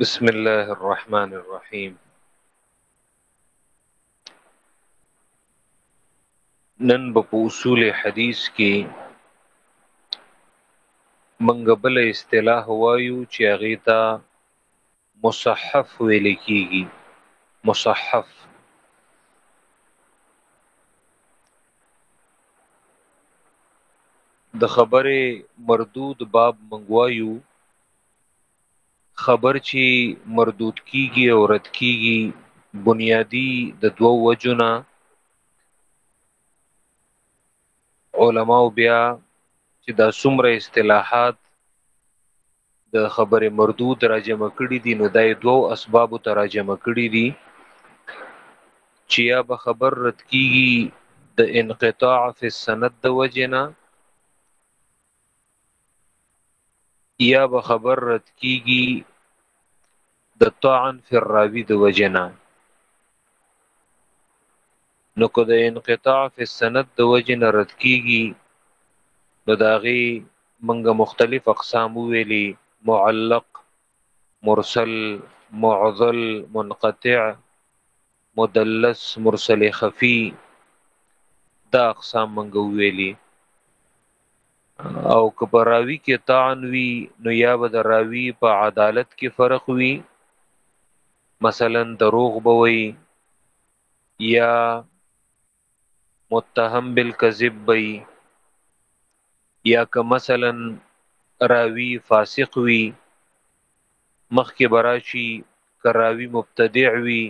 بسم الله الرحمن الرحيم نن په اصول حدیث کې منګ بل اصطلاح وایو چې هغه ته مصحف ویل کیږي مصحف د خبره مردود باب منګوایو خبر چې مردود کیږي او رد کیږي بنیادی د دوو وجونه علماو بیا چې دا څومره اصطلاحات د خبرې مردود راجمه کړي دي نو دا یې دوو اسبابو ته راجمه کړي دي چې یا به خبر رد کیږي د انقطاع فی السند د وجنه یا به خبر رد کیږي د طعن فی الراوی د وجنا نو کو د انقطاع فی السند د وجنا رد کیږي نو داغي منګه مختلف اقسام ویلي معلق مرسل معضل منقطع مدلس مرسل خفي دا اقسام منګه ویلي او که په راوي کې طعن وي نو یا به د راوي په عدالت کې فرق وي مثلا دروغ به وي یا متهم بالکذب به وي یا که مثلا راوي فاسق وي مخکې به راشي که راوي مبتدع وي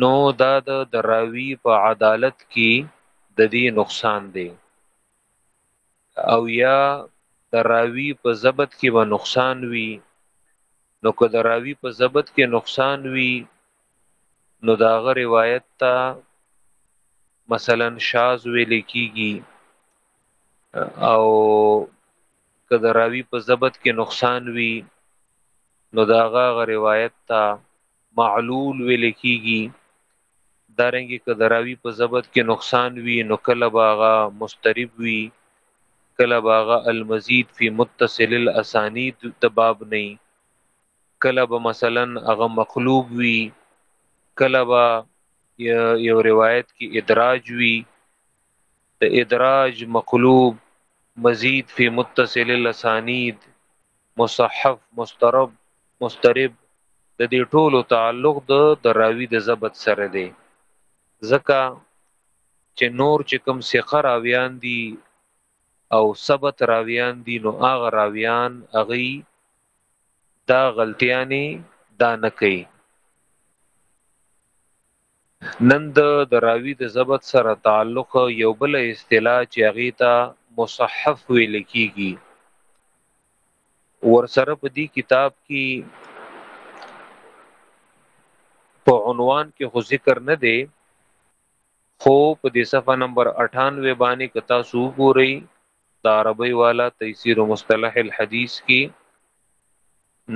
نو دا د راوي په عدالت کې د دې نقصان دی او یا د راوي په ضبط کې به نقصان وي نو که د راوي په ضبط کې نقصان وي نو دا غ روایت ته مثلا شاز ویل کیږي او که د راوی په ضبط کې نقصان وي نو دا غ روایت ته معلول ویل کیږي دارنګه که د راوی په ضبط کې نقصان وي نو کله باغه مسترب وي کله باغه المزید فی متصل الاسانید د باب نه کله به مثلا هغه مقلوب وي کله به یو روایت کې ادراج وي د ادراج مقلوب مزید فی متصل الاسانید مصحف مسترب مسترب د دې ټولو تعلق د دراوی د ضبط سره دی ځکه چې نور چې کوم ثقه راویان دي او ثبت راویان دي نو هغه راویان هغه دا غلطیانې دا نه کوي نن د دراوی د ضبط سره تعلق یو بل اصطلاح چې هغه ته مصحف ویل کیږي ورسره په دې کتاب کې په عنوان کې خو ذکر نه دی خو په دې صفحه نمبر اټھانوې باندې که تاسو وګورئ د عربی والا تیسیر مصطلح الحدیث کې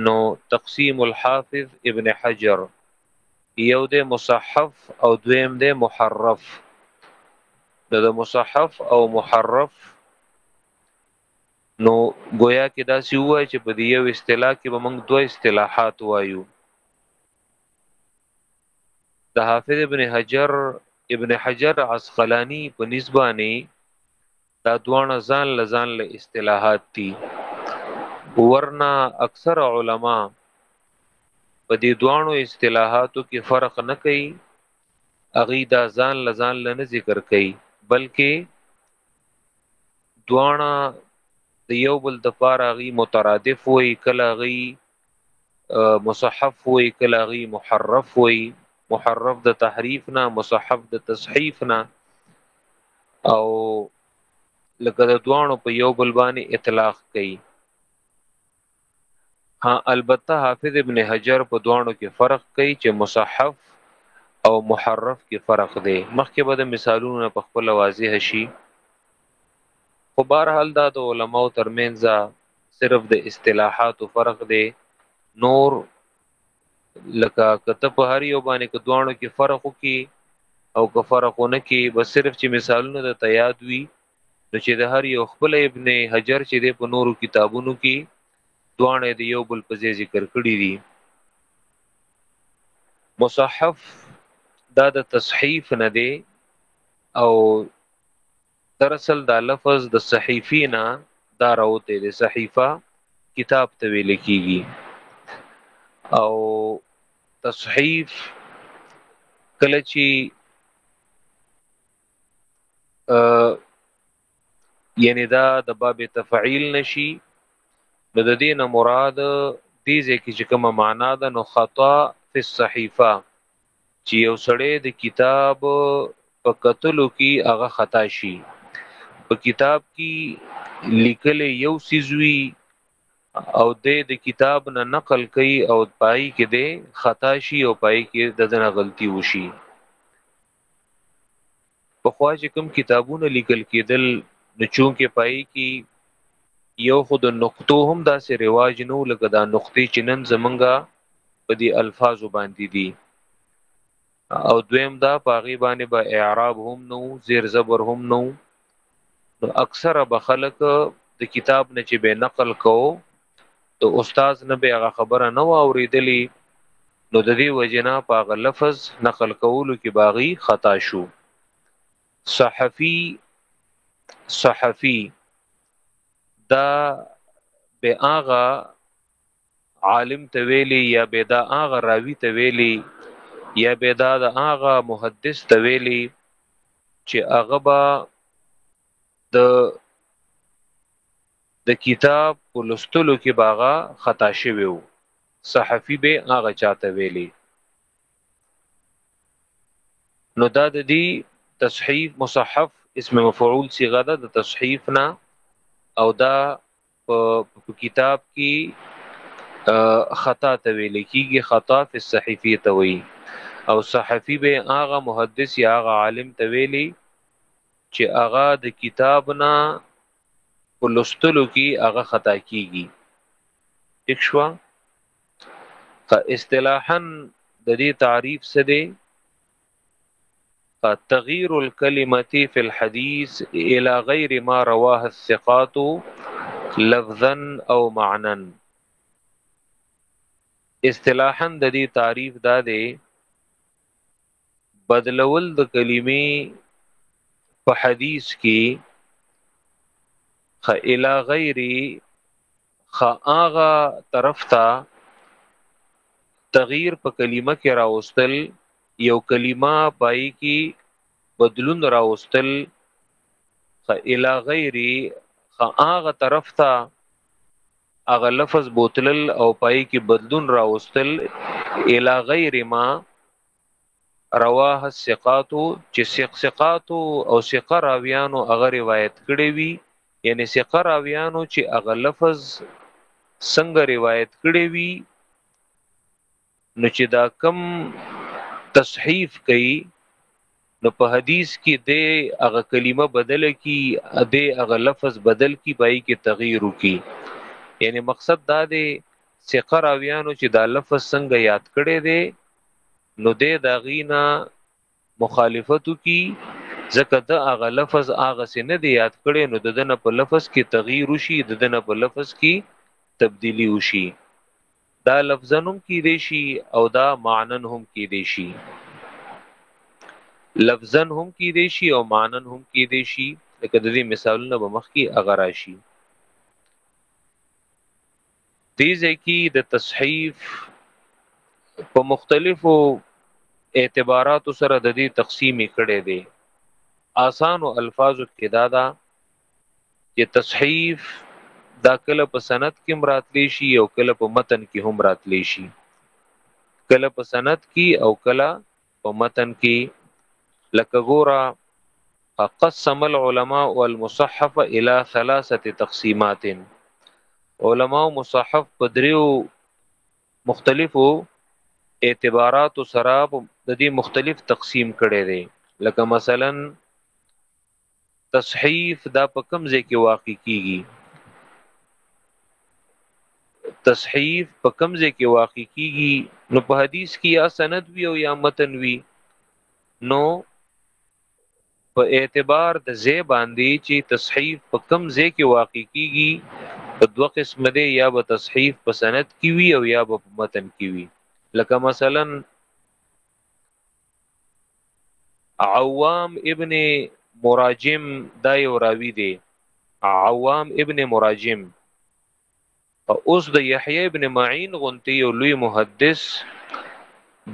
نو تقسیم الحافظ ابن حجر یو د مصحف او دویم د محرف د د مصحف او محرف نو گویا کې دا سی وای چې په دې یو اصطلاح کې به موږ دوه اصطلاحات وایو د حافظ ابن حجر ابن حجر عسقلانی په نسبانه دا دوانه ځان لزان له اصطلاحات دي ورنا اکثر علما په دې دوانو اصطلاحاتو کې فرق نه کوي اغي دا ځان لزان لنه ذکر کوي بلکې دوانه د یو بل د پاره غي مترادف وي کله غي مصحف وي کله غي محرف وي محرف د تحریف نه مصحف د تصحیف نه او لکه د دوانو په یو بل باندې اطلاق کوي ها البته حافظ ابن حجر په دوانو کې فرق کوي چې مصحف او محرف کې فرق دی مخکې به د مثالونو په خپل واضح شي خو بهرحال دا د علماو ترمنځ صرف د اصطلاحات فرق دی نور لکه کته په هر یو باندې کو دوانو کې فرق کی او که فرق نه کی بس صرف چې مثالونه د تیاد وی نو چې د هر یو خپل ابن حجر چې د په نورو کتابونو کې دوانه د یو بل په ذکر کړی دي مصحف دا د تصحیف نه دی او در اصل دا لفظ د صحیفې نه دا راوتی دی صحیفه کتاب ته ویل کیږي او تصحیف کله چې یعنی دا د باب تفعیل نشي نو د دې نه مراد دې ځکه چې کومه معنا ده نو خطا فی الصحیفه چې یو سړی د کتاب په قتلو کې هغه خطا شي په کتاب کې لیکل یو سیزوي او د د کتاب نه نقل کوي او پای کې د خطا شي او پای کې د دنه غلطي وشي پخوا چې کوم کتابونه لیکل کېدل نو چونکې پای کې یو خو د نقطو هم داسې رواج نو لکه دا نقطې چې نن زمونږه په دې الفاظو باندې دي او دویم دا پاغي باندې به با اعراب هم نو زیر زبر هم نو نو اکثره به خلک د کتاب نه چې به نقل کوو د استاد نه به هغه خبره نه واوریدلی نو د دې وجنا په هغه لفظ نقل کولو کې باغی خطا شو صحفی صحفی دا به هغه عالم ته ویلی یا به دا هغه راوی ته ویلی یا به دا د هغه محدث ته ویلی چې هغه به د د کتاب په لوستلو کې به هغه خطا شوی و، صحفي به هغه چا ته ویلې. نو دا د دې تصحیف مصحف اسم مفعول صيغه ده د تصحیف نه او دا په کتاب کې خطا ته ویل کیږي خطا فی الصحیفه ته وی او صحفی به هغه محدث یا هغه عالم ته ویلي چې هغه د کتاب نه په لوستلو کې هغه خطا کیږي ټیک شو که اصطلاحا د دې تعریف څه دی تغییر الکلمه فی الحدیث الی غیر ما رواه الثقات لفظا او معنا اصطلاحا د دې تعریف دا دی بدلول د کلمې په حدیث کې خ الی غیری خ اغه طرف ته تغییر په کلمه کې راوستل یو کلمه پای کې بدلون راوستل خ الی غیری خ هغه طرف ته هغه لفظ بوتلل او پای کې بدلون راوستل الی غیر ما رواه الثقات چې ثق ثقات او ثقه راویانو هغه روایت کړي وي یعنی ثقه راویانو چې هغه لفظ څنګه روایت کړي وي نو چې دا کم تصحیف کوي نو په حدیث کې د هغه کلمه بدل کی د هغه لفظ بدل کی پای کې تغییر وکي یعنی مقصد دا دی چې قراویانو چې دا لفظ څنګه یاد کړي دي نو د داغینا مخالفت وکړي ځکه د هغه لفظ هغه سي نه دی یاد کړي نو د دنه په لفظ کې تغییر وشي د دنه په لفظ کې تبدیلی وشي دا لفظنم کې دی شي او دا معنن هم کې دی شي لفظن هم کې دی شي او معنن هم کې دی شي لکه د دې مثالونه به مخ کې اگر راشي دې ځای کې د تصحیف په مختلفو اعتباراتو سره د دې تقسیمې کړې دي آسانو الفاظو کې دا دا چې تصحیف دا کله په سند کې مراتلی شي او کله په متن کې هم راتلی شي کله په سند کې او کله په متن کې لکه ګورا قسم العلماء والمصحف الى ثلاثه تقسیمات علماء مصحف په دریو مختلفو اعتبارات سره د دې مختلف تقسیم کړي دي لکه مثلا تصحیف دا په کوم ځای کې واقع کیږي تصحیف په کوم ځای کې واقع کیږي نو په حدیث کې یا سند وی او یا متن وی نو په اعتبار د ځای باندې چې تصحیف په کوم ځای کې واقع کیږي په دوه قسم دی یا به تصحیف په سند کې وی او یا به په متن کې وی لکه مثلا عوام ابن مراجم دا یو راوی دی عوام ابن مراجم اوس د یحیی ابن معین غونتی یو لوی محدث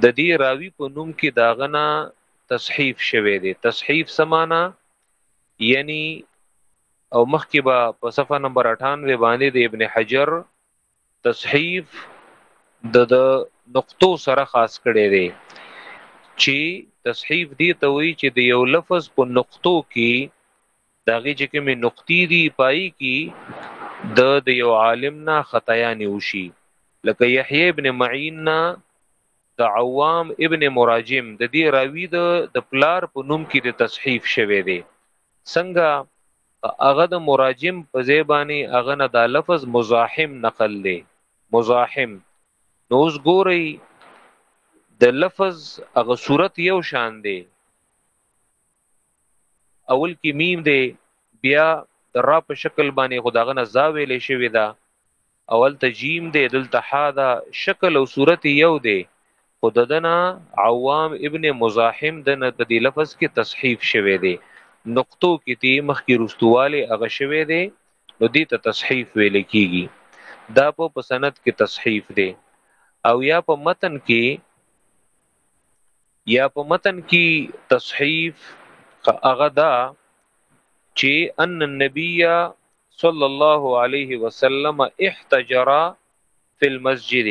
د دې راوی په نوم کې داغنا تصحیف شوه دی تصحیف سمانا یعنی او مخکې به په صفه نمبر 98 باندې د ابن حجر تصحیف د د نقطو سره خاص کړي دي چې تصحیف دی ته وی چې د یو لفظ په نقطو کې داغه چې کومې نقطې دي پای کې د د یو عالم نه خطایانې وشي لکه یحیی ابن معین نه د عوام ابن مراجم د دې راوی د د پلار په نوم کې د تصحیف شوی دی څنګه هغه د مراجم په زیبانی هغه نه دا لفظ مزاحم نقل دی مزاحم نو اوس ګورئ د لفظ هغه صورت یو شان دی اول کې میم دی بیا د را په شکل باندې خداغه نه زاویلې شوی دا او هلته جیم دی دلته ح ده شکل او صورت یې یو دی خو د ده نه عوام ابن مزاحم د نه په دې لفظ کې تصحیف شوی دی نقطو کې دې مخکې رستوالی هغه شوی دی نو دې ته تصحیف ویل کېږي دا په په سند کې تصحیف دی او یا په متن کې یا په متن کې تصحیف هغه دا چې ان النبي صلی الله علیه وسلم احتجر فی المسجد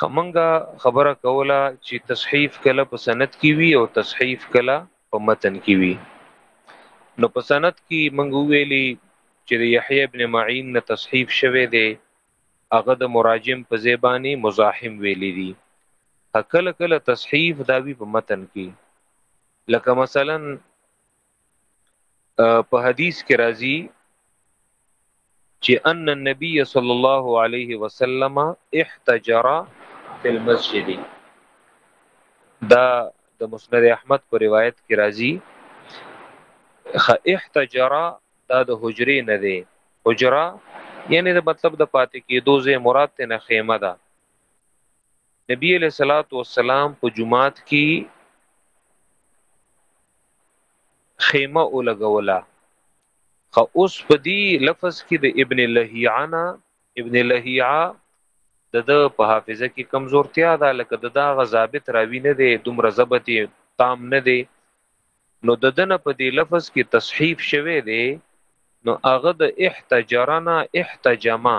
خمنګا خبره کوله چې تصحیف کله په سند کې وی او تصحیف کله په متن کې وی نو په سند کې منګو ویلي چې د یحیی ابن معین نه تصحیف شوه دی هغه د مراجم په زیبانی مزاحم ویلي دي کله کله تصحیف داوی په متن کې لکه مثلا په حدیث کې راځي چې ان النبي صلی الله علیه وسلم احتجر فی المسجد دا د مسند احمد په روایت کې راځي خ احتجر دا د حجرې نه دی حجره یعنی د مطلب د پاتې کېدو زې مراد ته نه خیمه ده نبی علیہ الصلوۃ والسلام په جمعات کې خیمه ولګوله خو اوس په دې لفظ کې د ابن لهیعنا ابن لهیعه د د په حافظه کې کمزورتیا ده لکه د دا غضابت راوی نه دی دومره ضبط تام نه دی نو د دنه په دې لفظ کې تصحیف شوه دی نو هغه د احتجرنا احتجما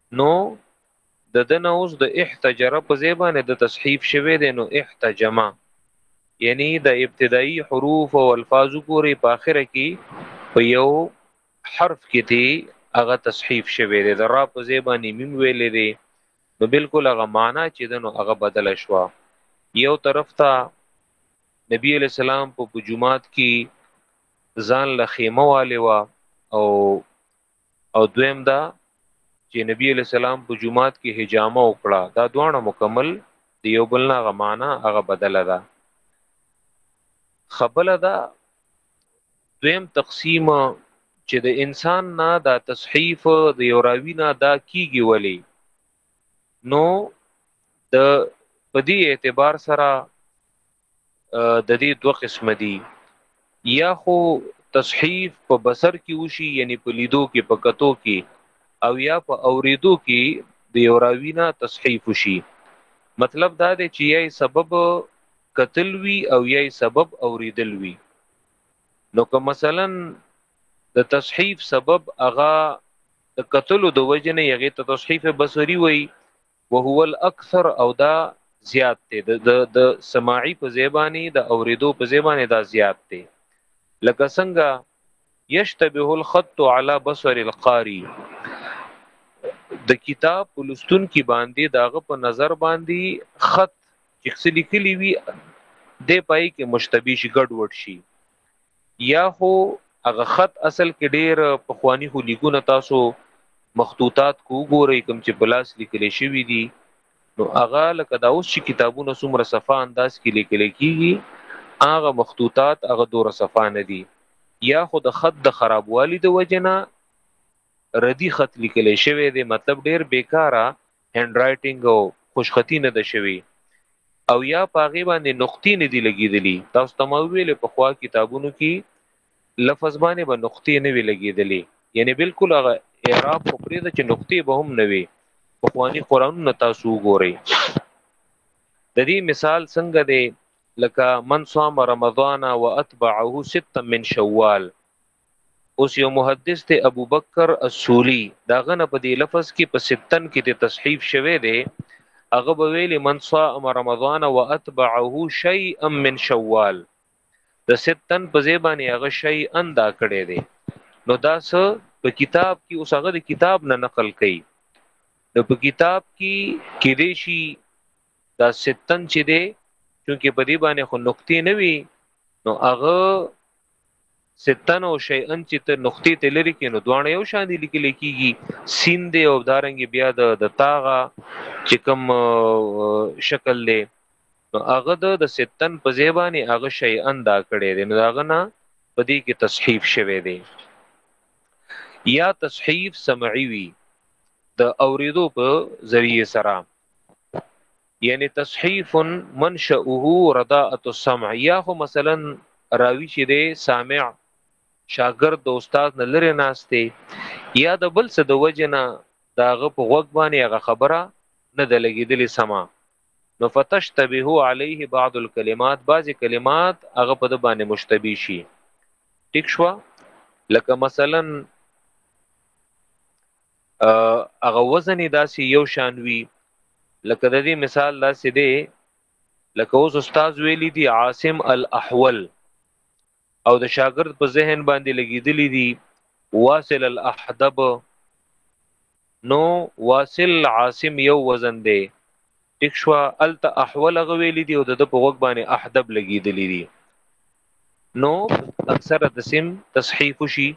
نو د ده نه اوس د احتجره په ځای باندې د تصحیف شوی دی نو احتجمه یعنی د ابتدایي حروف او الفاظو پورې په اخره کې په یو حرف کې دی هغه تصحیف شوی دی د را په ځای باندې میم ویلې دی نو بالکل هغه معنا چې دنو هغه بدل شوه یو طرف ته نبی علی السلام په جمعات کې ځان له خیمه والي وا او او دویم دا چې نبی علی السلام په جمعات کې حجامه وکړه دا دواړه مکمل دی یو بل نه غمانه هغه بدل ده خبل ده دویم تقسیم چې د انسان نه دا تصحیف د یو راوی نه دا کیږي ولی نو د پدی اعتبار سره د دې دوه قسمه دي یا خو تصحیف په بصر کې وشي یعنی په لیدو کې په کتو کې او یا په اوریدو کې د یو راوی نه تصحیف وشي مطلب دا دی چې یې سبب قتل وی او یې سبب اوریدل وی نو که مثلا د تصحیف سبب هغه د قتل د وجنه یغه ته تصحیف بصری وی وهو الاکثر او دا زیات دی د د سماعي په زیبانی د اوریدو په زیبانی دا زیات دی لکه څنګه یشتبه الخط علی بصر القاری د کتاب ولستون کې باندې داغه په نظر باندې خط چې څه لیکلی وي د پای کې مشتبه شي ګډوډ شي یا خو هغه خط اصل کې ډیر پخوانی خو لیکونه تاسو مخطوطات کو ګورئ کوم چې بلاس لیکل شوی دي نو هغه لکه دا اوس چې کتابونه څومره صفه انداز کې لیکل کیږي هغه مخطوطات هغه دور صفه نه دي یا خو د خط د خرابوالي د وجنه ردی خط لیکل شوی دی مطلب ډیر بیکاره هند رائټینګ او خوشخطی نه ده شوی او یا پاغه باندې نقطې نه دی لګیدلی تاسو ته ما ویل په خوا کتابونو کې لفظ باندې به نقطې نه وی لګیدلی یعنی بالکل هغه اعراب خو پرې ده چې نقطې به هم نه وي په خواني قرانونه تاسو وګورئ د دې مثال څنګه دی لکه من صام رمضان واتبعه ستا من شوال اوس یو محدث ته ابو بکر السولی دا غنه په دې لفظ کې په ستن کې ته تصحیف شوه دی هغه به ویل من صام رمضان واتبعه شیئا من شوال د ستن په زیبانی هغه شی اندا کړي دی نو دا څه په کتاب کې اوس هغه د کتاب نه نقل کړي نو په کتاب کې کې دی شي دا ستن چې دی چونکی په دې باندې خو نقطې نه وي نو هغه ستن او شیئن چې ته نقطې ته لري کې نو دوانه یو شان دي لیکل کېږي سین دی او دارنګ بیا د دا تاغه چې کوم شکل دی نو هغه د ستن په ځای باندې هغه شیئن دا کړی دی نو هغه نه په دې کې تصحیف شوی دی یا تصحیف سمعی وی د اوریدو په ذریعه سره یعنی تصحیف منشأه رداءه السمع یا خو مثلا راوی چې دی سامع شاګرد د استاد نه لري ناشته یا د بل څه د وجنه داغه په غوږ باندې هغه خبره نه د لګیدلې سما نو فتشتبه علیه بعض الكلمات بعضی کلمات هغه په د باندې مشتبه شي ټیک شو لکه مثلا هغه وزن یې داسې یو شان وي لکه د دې مثال داسې دی لکه اوس استاد ویلی دی عاصم الاحول او د شاګرد په ذهن باندې لګیدلی دی واصل الاحدب نو واصل عاصم یو وزن دی ټیک شو الته احول غویلی دی او د په غوګ باندې احدب لګیدلی دی نو اکثره د سم تصحیف شي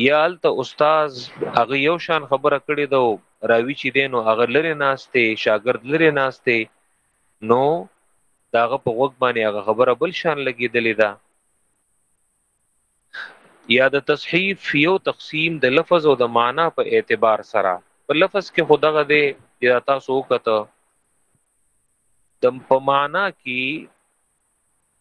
یا هلته استاد هغه یو شان خبره کړې ده او راوی چې دی نو هغه لرې ناست دی شاګرد لرې ناست دی نو د هغه په غوږ باندې هغه خبره بل شان لګېدلې ده یا د تصحیف یو تقسیم د لفظ او د معنا په اعتبار سره په لفظ کې خدغه دی یا تاسو وکته د په معنا کې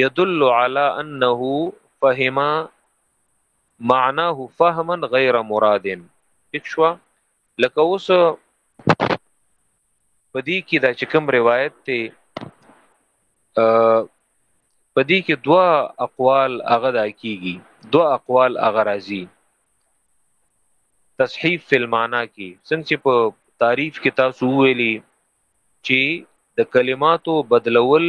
يدل على انه فهم معناه فهما غير مراد اکشوا لکه اوس پدې کې دا چې کوم روایت ته پدې کې دوا اقوال هغه دا کیږي دوا اقوال هغه راځي تصحیف فی المعنا کې څنګه چې په تعریف کې تاسو ویلي چې د کلماتو بدلول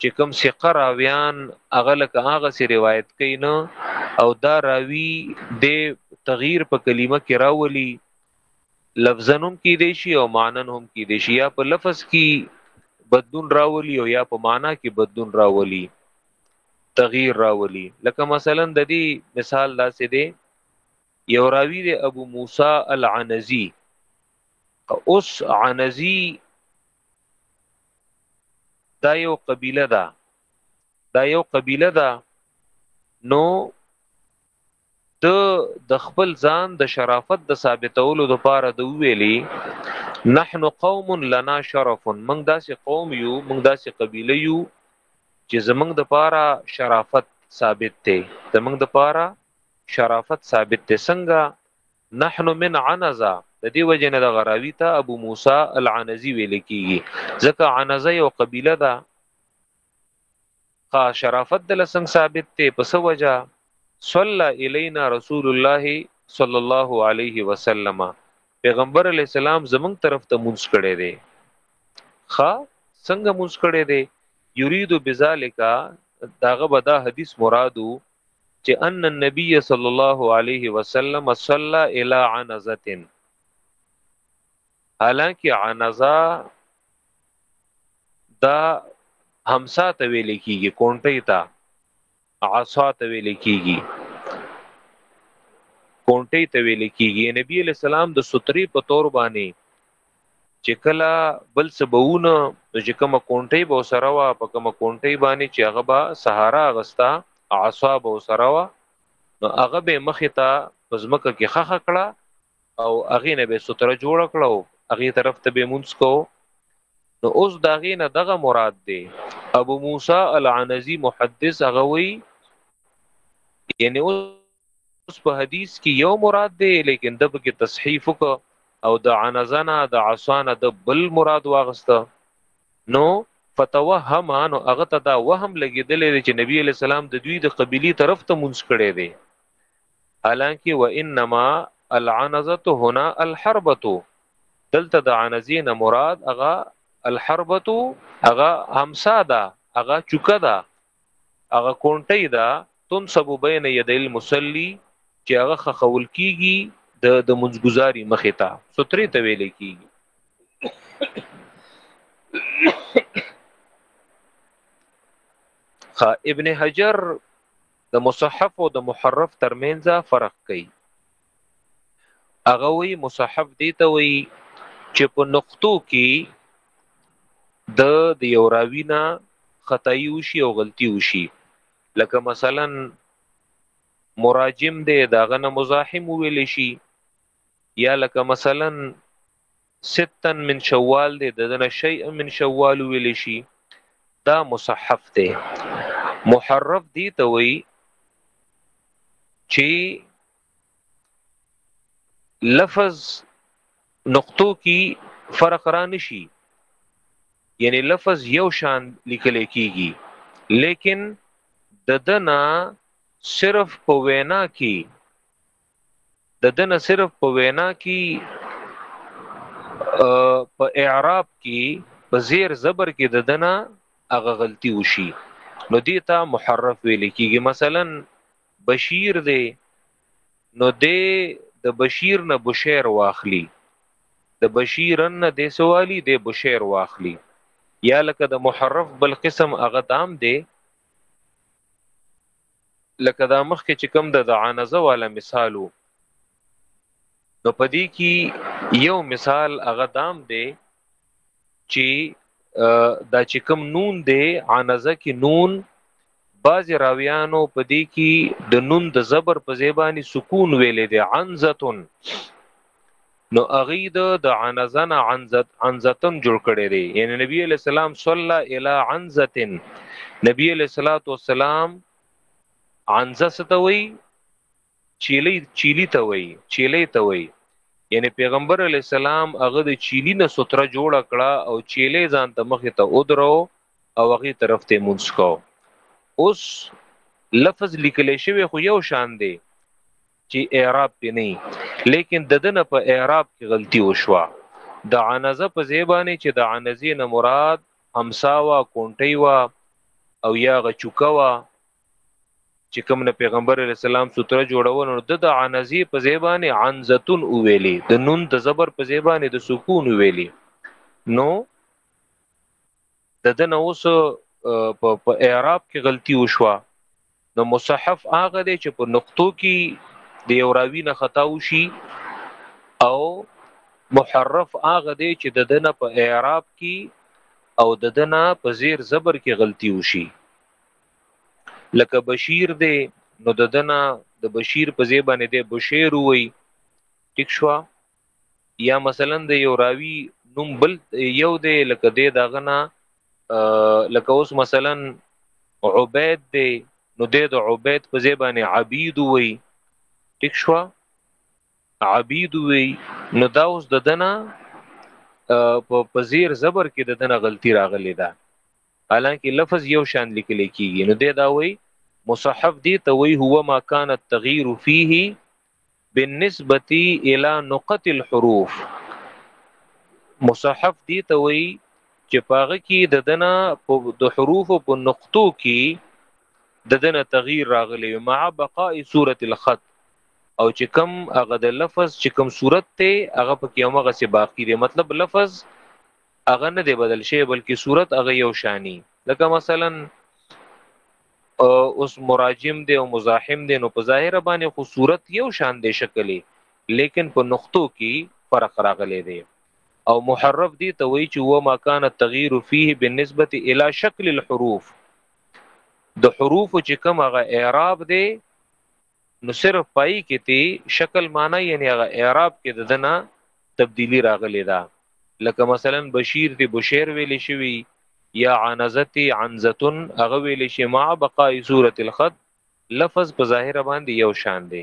چې کوم ثقه راویان هغه لکه هغه سي روایت کوي نه او دا راوی د تغییر په کلمه کې راولي لفظن هم کې دی شي او مانن هم کې دی شي یا په لفظ کې بدلون راولي او یا په معنا کې بدلون راولي تغییر راولي لکه مثلا د دې مثال داسې دی یو راوی دی ابو موسی العنزی اوس عنزی دا یو قبیله ده دا یو قبیله ده نو د د خپل ځان د شرافت د ثابتولو لپاره د ویلي نحن قوم لنا شرف موږ داسې قوم یو موږ داسې قبیله یو چې زمنګ د پاره شرافت ثابت دی زمنګ د پاره شرافت ثابت دی څنګه نحن من عنزه د دې وجه نه د غراوی ته ابو موسی العنزی ویل کیږي ځکه عنزه یو قبیله ده خا شرافت د لسنګ ثابت ته پس وجه صلی الینا رسول الله صلی الله علیه وسلم پیغمبر علی السلام زمنګ طرف ته مونږ کړي دي خا څنګه مونږ کړي دي یرید بذالک داغه به دا حدیث مرادو چې ان النبي صلی الله علیه وسلم صلى الى عنزه حالانکه عنزه دا همسا ته ویل کیږي کونټي ته عصا ته ویل کیږي کونټي ته ویل کیږي نبی علیہ السلام د ستري په تور باندې چې کله بل څه بهونه نو چې کومه کونټۍ به سره وا په کومه کونټۍ باندې چې هغه به سهارا غستا عصا به سره وا نو هغه به مخې ته پزمکه کې خخه کړه او هغه نه به ستره جوړ کړه او هغه طرف ته به مونږ کو نو اوس داغه نه دغه مراد دی ابو موسی العنزی محدث هغه وی یعنی اوس اوس په حدیث کې یو مراد دی لیکن د پکې تصحیف وکړه او د عنزنا د عصانه د بل مراد واغسته نو فتوهم نو هغه ته دا وهم لګیدلې چې نبی علی السلام د دوی د قبيلي طرف ته مونږ کړي دي حالانکه و انما العنزه هنا الحربه دلته د عنزین مراد هغه الحربه هغه همسا ده هغه چوکه ده هغه کونټۍ ده تنصب بین یدی المصلی چې هغه خخول کیږي د د منځګزاري مخې ته سترې ته ویل کیږي خا ابن حجر د مصحف او د محرف ترمنځ فرق کوي هغه وی مصحف دی ته وی چې په نقطو کې د د یو راوی نه خدای وشي او غلطي وشي لکه مثلا مراجم دی داغه نه مزاحم ویل شي یا لکه مثلا ستن من شوال دی دنه شیء من شوال ویل شي دا مصحف دی محرف دی ته وی چې لفظ نقطو کی فرق را نشي یعنی لفظ یو شان لیکل کیږي لیکن د دنا صرف په وینا کې د دنا صرف په وینا کې په اعراب کې په زیر زبر کې د دنا هغه غلطي وشي نو دیتا محرف ویل کیږي مثلا بشیر دی نو دی د بشیر نه بشیر واخلی د بشیرن نه دی سوالی دی بشیر واخلی یا لکه د محرف بل قسم هغه دام دی لکه دا مخکې چې کوم د عنزه والا مثالو نو پدې کې یو مثال هغه دام دی چې دا چې کوم نون دی عنزه کې نون بعض راویانو پدې کې د نون د زبر په زیبانی سکون ویلې دی عنزتن نو اغي د د عنزن عنزت عنزتن جوړ کړي دي یعنی نبی علیہ السلام صلی الی عنزتن نبی علیہ الصلوۃ والسلام عنزه ستوي چیلی چیلی ته وای چیلی ته وای یعنی پیغمبر علی السلام هغه د چیلی نه ستره جوړه کړه او چیلی ځان ته مخ ته ودرو او هغه طرف ته مونږ کو اوس لفظ لیکل شوی خو یو شان دی چې اعراب پې نه لیکن د دنه په اعراب کې غلطي وشوه د عنزه په زیبانه چې د عنزه نه مراد همساوا کونټي وا او یا غچوکوا چې کوم نه پیغمبر علی السلام ستره جوړول نو د عنزی په زیبانی عنزتون ویلی د نون د زبر په زیبانی د سکون ویلی نو د دنه اوس په اعراب کې غلطي وشوه نو مصحف هغه دی چې په نقطو کې د یو راوی نه خطا وشي او محرف هغه دی چې د دنه په اعراب کې او د دنه په زیر زبر کې غلطي وشي لکه بشیر دی نو د دنا د بشیر په ځای باندې د بشیر وای ټیک شو یا مثلا د یو راوی نوم بل یو دی لکه د دغه نه لکه اوس مثلا عبید دی نو د عبید په ځای باندې عبید وای ټیک شو عبید وی نو دا اوس د دنا په پزیر زبر کې د دنا غلطی راغلی ده حالانکه لفظ یو شان لیکل کیږي نو دی دا وایي مصحف دی ته وی هو ما کان التغییر فیه بالنسبه الی نقط الحروف مصحف دی ته وی چې پاغه کې د دنا د حروف په نقطو کې د دنا تغییر راغلی مع بقاء صورت الخط او چې کم هغه د لفظ چې کم صورت ته هغه په کې هغه سي باقی دی مطلب لفظ هغه نه دی بدل شي بلکې صورت هغه یو شانی لکه مثلا اوس مراجم دی او مزاحم دی نو په ظاهر باندې خو صورت یو شان دی شکلی لیکن په نقطو کې فرق راغلی دی او محرف دی ته وی چې و ما کان التغییر فيه بالنسبه الى شکل الحروف د حروف چې کوم هغه اعراب دی نو صرف پای کې تی شکل معنی یعنی هغه اعراب کې د دنا تبدیلی راغلی دا لکه مثلا بشیر دی بشیر ویل شوی یا عنزتی عنزتن هغه ویل شي مع بقاء صورت الخط لفظ په ظاهر باندې یو شان دی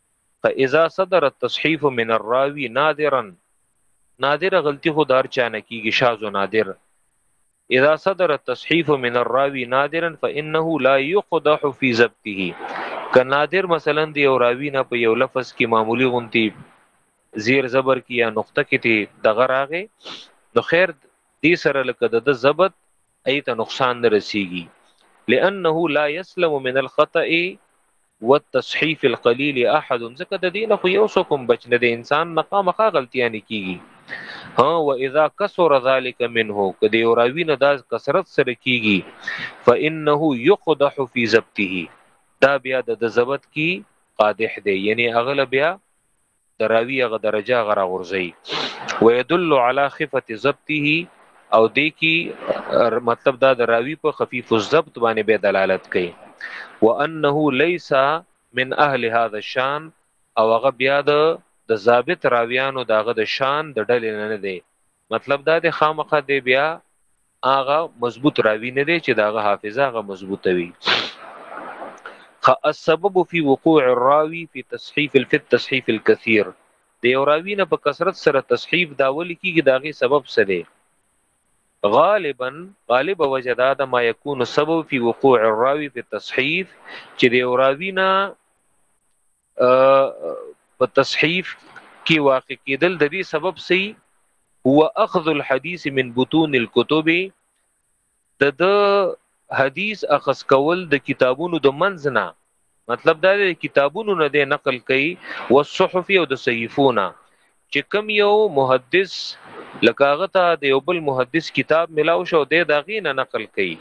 فاذا صدر التصحيف من الراوي نادرا نادر غلطي خو دار چانه کیږي شاذ نادر اذا صدر التصحيف من الراوي نادرا فانه لا يقدح في ضبطه که نادر مثلا دی او راوی نه په یو لفظ کې معمولی غونتی زیر زبر کی یا نقطه کې ته دغه راغې نو خیر دې سره لکه د ضبط ایت نقصان نه رسیږي لانه لا يسلم من الخطأ والتصحيف القليل احد ځکه د دین خو یو څوک بچ نه دی انسان نه خامخا غلطیاں نه کیږي ها و اذا کثر ذلك منه کدی او راوی نه دا کثرت سره کیږي فانه يقدح في ضبطه دا بیا د ضبط کی قادح دی یعنی اغلب بیا د راوی هغه درجه غرا غورځي ويدل على خفه ضبطه او دی کی مطلب دا د راوی په خفیف الضبط باندې به دلالت کوي وانه ليس من اهل هذا الشان او هغه بیا د د ضابط راویانو داغه د شان د ډلې نه دی مطلب دا دی خامخه دی بیا هغه مضبوط راوی نه دی چې داغه حافظه هغه مضبوطه وي خا السبب فی وقوع الراوی فی تصحیف فی التصحیف الكثیر دی راوی نه په کثرت سره تصحیف داول کیږي داغه سبب څه دی غالبا غالب وجه دا د ما یکون سبب فی وقوع الراوی فی التصحیف چې دی راوی نه په تصحیف کې واقع کېدل د دې سبب سي هو اخذ الحديث من بطون الكتب د د حدیث اخذ کول د کتابونو د منځنه مطلب دا دی کتابونو نه د نقل کوي او صحف او د صحیفونه چې کم یو محدث لکاغه ته د یو بل محدث کتاب ملاو شو د داغې نه نقل کوي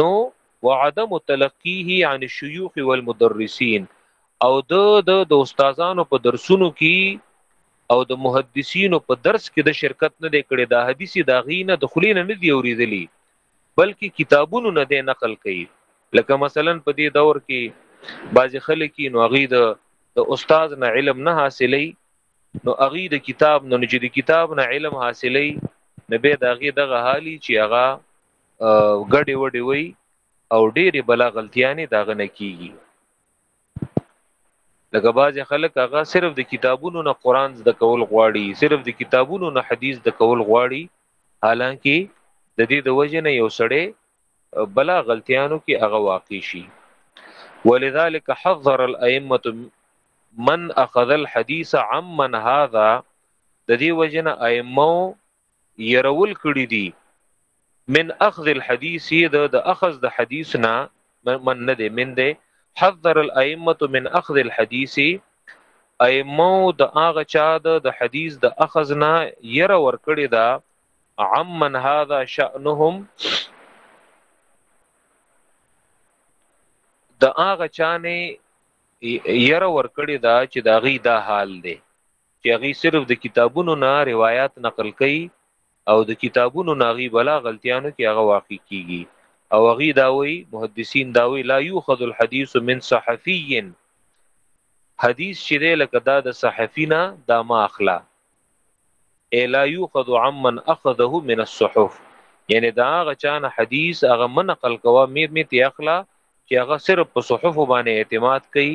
نو وعدم تلقيه عن الشيوخ والمدرسين او د د د استادانو په درسونو کې او د محدثینو په درس کې د شرکت نه دی کړی دا حدیث دا غینه د خلین نه دی اوریدلی بلکې کتابونو نه دی نقل کړي لکه مثلا په دې دور کې بعضی خلک نو غي د د استاد نه علم نه حاصلې نو اغي د کتاب نو چې د کتاب نه علم حاصلې نبه داغي دغه حالي چې هغه ګډي وډي وي او ډېری بلا غلطیانې داغه نه کیږي لکه باز خلک هغه صرف د کتابونو نه قران د کول غواړي صرف د کتابونو نه حدیث د کول غواړي حالانکه د دې د وجه نه یو سړی بلا غلطیانو کې هغه واقع شي ولذلك حذر الائمه من اخذ الحديث عمن هذا د دې وجنه ائمه يرول کړی دي من اخذ الحديث د د اخذ د حديث نه من نه دی من دی حذر الائمه من اخذ الحديث ائمه د اغه چا د د حديث د اخذ نه ير ور کړی دا عمن هذا شأنهم د اغه چانه ير ور کړی دا چې دا غي دا حال دی چې هغه صرف د کتابونو نه روایت نقل کوي او د کتابونو ناغي بلا غلطیانو کې هغه واقع کیږي او هغه داوي محدثین داوي لا یوخذ الحديث من صحفي حدیث چې لکه دا د صحفینا دا ما اخلا الا یوخذ عمن اخذه من الصحف یعنی دا غچان حدیث هغه منقل کوا مې مې تی اخلا چې هغه صرف په صحف باندې اعتماد کوي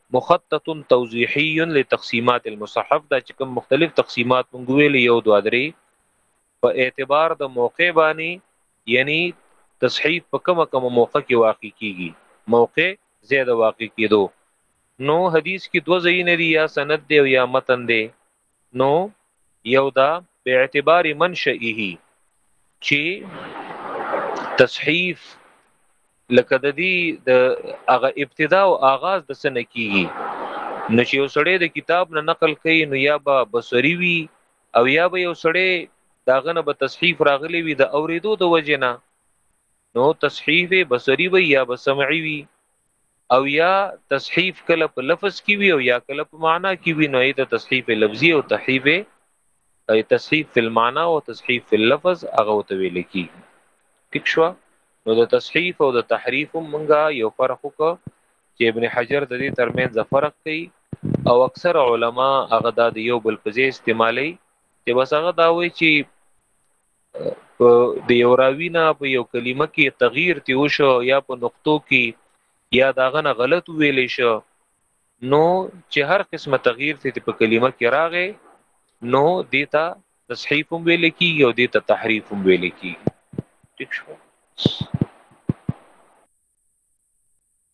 مخطط توضیحی لتقسیمات المصحف دا چې کوم مختلف تقسیمات مونږ ویل یو دوه درې په اعتبار د موقع باندې یعنی تصحیف په کومه کومه موقع کې واقع کیږي موقع زید واقع کیدو نو حدیث کې دو ځایونه دي یا سند دی او یا متن دی نو یو دا به اعتبار منشئه چې تصحیف لکه د دې د هغه ابتدا او آغاز د سن کیږي نو چې یو سړی د کتاب نه نقل کوي نو یا به بصری وي او یا به یو سړی داغه نه به تصحیف راغلی وي د اوریدو د وجنه نو تصحیف بصری وي یا به سمعي وي او یا تصحیف کله په لفظ کې وي او یا کله په معنا کې وي نو ایت تصحیف لفظي او تحریف ای تصحیف فی المعنا او تصحیف فی اللفظ هغه ته ویل کی ٹھیک شو نو د تصحیف او د تحریف مونږه یو فرق وکړو چې ابن حجر د دې ترمنځ فرق کوي او اکثر علما هغه د یو بل په ځای استعمالي چې بس هغه دا وایي چې په د یو راوی نه په یو کلمه کې تغییر تی وشو یا په نقطو کې یا داغه نه غلط ویل شو نو چې هر قسمه تغییر تی په کلمه کې راغې نو دیتا تصحیف هم ویل کیږي او دیتا تحریف هم ویل کیږي ٹھیک شو